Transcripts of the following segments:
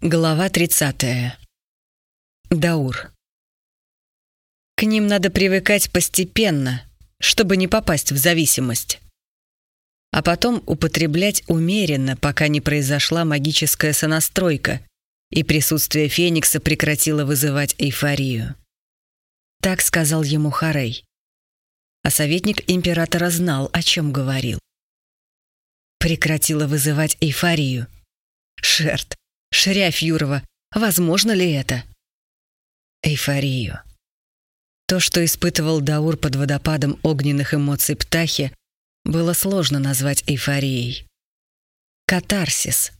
Глава 30. Даур. К ним надо привыкать постепенно, чтобы не попасть в зависимость. А потом употреблять умеренно, пока не произошла магическая сонастройка, и присутствие Феникса прекратило вызывать эйфорию. Так сказал ему Харей. А советник императора знал, о чем говорил. Прекратило вызывать эйфорию. Шерт, Шряфь Юрова, возможно ли это? Эйфорию. То, что испытывал Даур под водопадом огненных эмоций птахи, было сложно назвать эйфорией. Катарсис.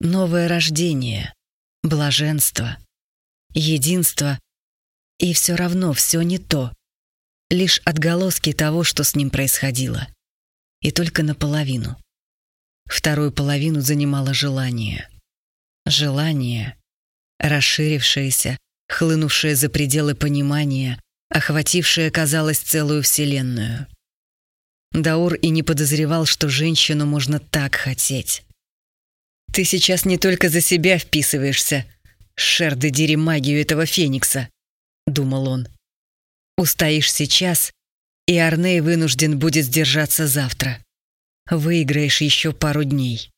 Новое рождение. Блаженство. Единство. И все равно все не то. Лишь отголоски того, что с ним происходило. И только наполовину. Вторую половину занимало желание. Желание, расширившееся, хлынувшее за пределы понимания, охватившее, казалось, целую вселенную. Даур и не подозревал, что женщину можно так хотеть. «Ты сейчас не только за себя вписываешься, шерды дери магию этого феникса», — думал он. «Устоишь сейчас, и Арней вынужден будет сдержаться завтра. Выиграешь еще пару дней».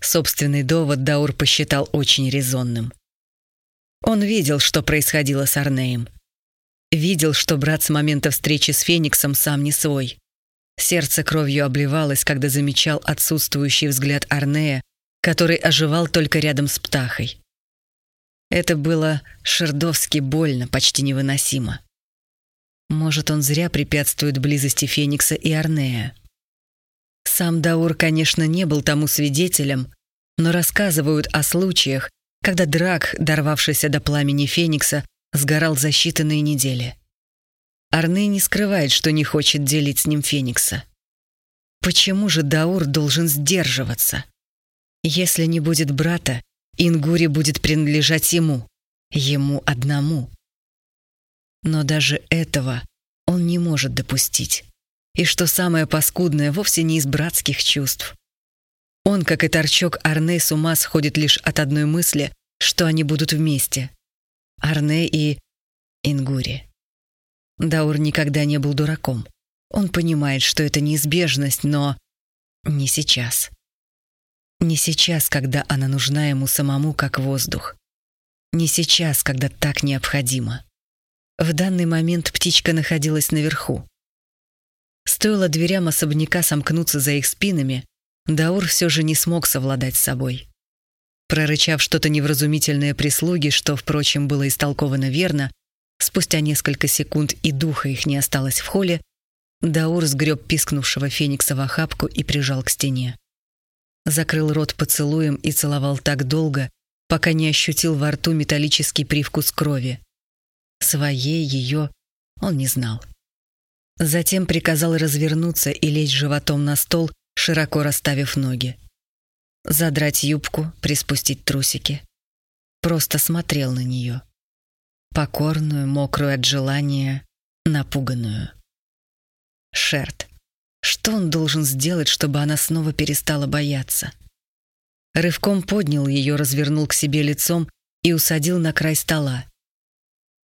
Собственный довод Даур посчитал очень резонным. Он видел, что происходило с Арнеем. Видел, что брат с момента встречи с Фениксом сам не свой. Сердце кровью обливалось, когда замечал отсутствующий взгляд Арнея, который оживал только рядом с Птахой. Это было шердовски больно, почти невыносимо. Может, он зря препятствует близости Феникса и Арнея. Сам Даур, конечно, не был тому свидетелем, но рассказывают о случаях, когда Драк, дорвавшийся до пламени Феникса, сгорал за считанные недели. Арны не скрывает, что не хочет делить с ним Феникса. Почему же Даур должен сдерживаться? Если не будет брата, Ингури будет принадлежать ему, ему одному. Но даже этого он не может допустить и, что самое паскудное, вовсе не из братских чувств. Он, как и торчок Арне, с ума сходит лишь от одной мысли, что они будут вместе. Арне и Ингури. Даур никогда не был дураком. Он понимает, что это неизбежность, но не сейчас. Не сейчас, когда она нужна ему самому, как воздух. Не сейчас, когда так необходимо. В данный момент птичка находилась наверху. Стоило дверям особняка сомкнуться за их спинами, Даур все же не смог совладать с собой. Прорычав что-то невразумительное прислуги, что, впрочем, было истолковано верно, спустя несколько секунд и духа их не осталось в холле, Даур сгреб пискнувшего феникса в охапку и прижал к стене. Закрыл рот поцелуем и целовал так долго, пока не ощутил во рту металлический привкус крови. Своей ее он не знал. Затем приказал развернуться и лечь животом на стол, широко расставив ноги. Задрать юбку, приспустить трусики. Просто смотрел на нее. Покорную, мокрую от желания, напуганную. Шерт. Что он должен сделать, чтобы она снова перестала бояться? Рывком поднял ее, развернул к себе лицом и усадил на край стола.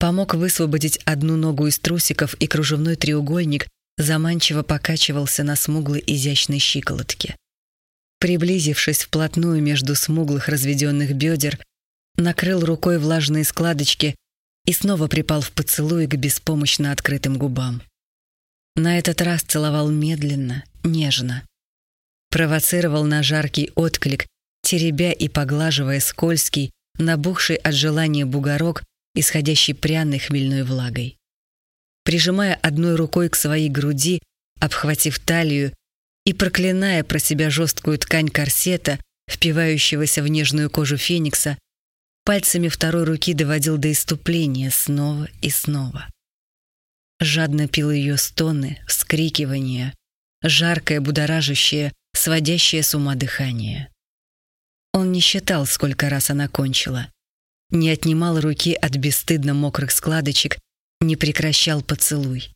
Помог высвободить одну ногу из трусиков, и кружевной треугольник заманчиво покачивался на смуглой изящной щиколотке. Приблизившись вплотную между смуглых разведенных бедер, накрыл рукой влажные складочки и снова припал в поцелуй к беспомощно открытым губам. На этот раз целовал медленно, нежно. Провоцировал на жаркий отклик, теребя и поглаживая скользкий, набухший от желания бугорок, исходящий пряной хмельной влагой. Прижимая одной рукой к своей груди, обхватив талию и проклиная про себя жесткую ткань корсета, впивающегося в нежную кожу феникса, пальцами второй руки доводил до иступления снова и снова. Жадно пил ее стоны, вскрикивания, жаркое, будоражащее, сводящее с ума дыхание. Он не считал, сколько раз она кончила не отнимал руки от бесстыдно мокрых складочек, не прекращал поцелуй.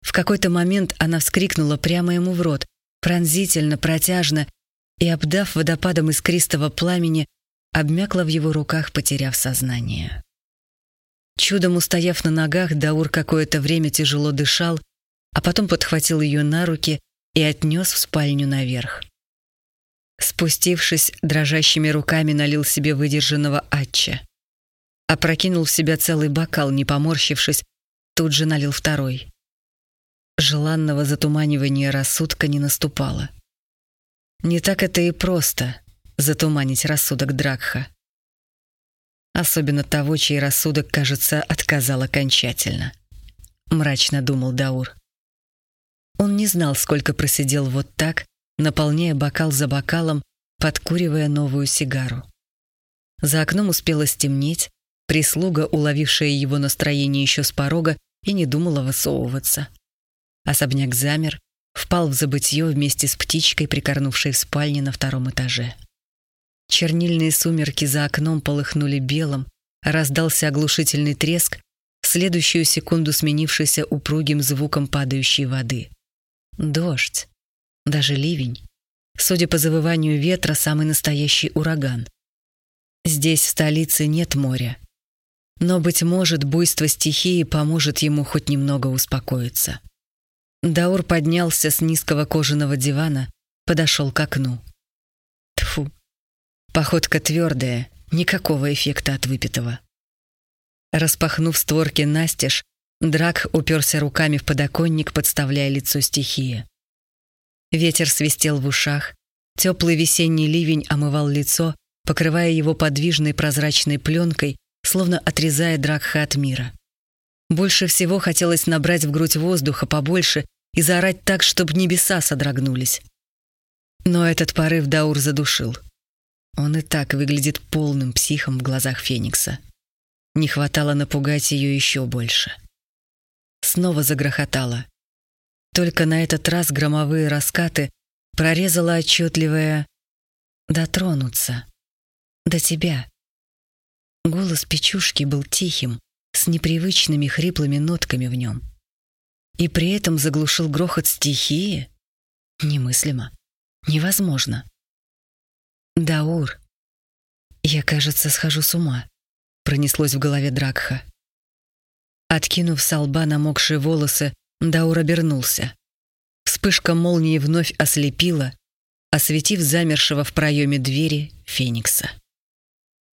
В какой-то момент она вскрикнула прямо ему в рот, пронзительно, протяжно, и, обдав водопадом искристого пламени, обмякла в его руках, потеряв сознание. Чудом устояв на ногах, Даур какое-то время тяжело дышал, а потом подхватил ее на руки и отнес в спальню наверх. Спустившись, дрожащими руками налил себе выдержанного атча. Опрокинул в себя целый бокал, не поморщившись, тут же налил второй. Желанного затуманивания рассудка не наступало. Не так это и просто — затуманить рассудок Дракха. Особенно того, чей рассудок, кажется, отказал окончательно. Мрачно думал Даур. Он не знал, сколько просидел вот так, наполняя бокал за бокалом, подкуривая новую сигару. За окном успело стемнеть, прислуга, уловившая его настроение еще с порога, и не думала высовываться. Особняк замер, впал в забытье вместе с птичкой, прикорнувшей в спальне на втором этаже. Чернильные сумерки за окном полыхнули белым, раздался оглушительный треск, следующую секунду сменившийся упругим звуком падающей воды. Дождь, даже ливень. Судя по завыванию ветра, самый настоящий ураган. Здесь, в столице, нет моря. Но, быть может, буйство стихии поможет ему хоть немного успокоиться. Даур поднялся с низкого кожаного дивана, подошел к окну. Тфу. Походка твердая, никакого эффекта от выпитого. Распахнув створки настежь, Драк уперся руками в подоконник, подставляя лицо стихии. Ветер свистел в ушах, теплый весенний ливень омывал лицо, покрывая его подвижной прозрачной пленкой, словно отрезая Дракха от мира. Больше всего хотелось набрать в грудь воздуха побольше и заорать так, чтобы небеса содрогнулись. Но этот порыв Даур задушил. Он и так выглядит полным психом в глазах Феникса. Не хватало напугать ее еще больше. Снова загрохотало. Только на этот раз громовые раскаты прорезала отчетливая «Дотронуться. До тебя». Голос Печушки был тихим, с непривычными хриплыми нотками в нем. И при этом заглушил грохот стихии? Немыслимо. Невозможно. «Даур, я, кажется, схожу с ума», — пронеслось в голове Дракха. Откинув с лба намокшие волосы, Даур обернулся. Вспышка молнии вновь ослепила, осветив замершего в проеме двери Феникса.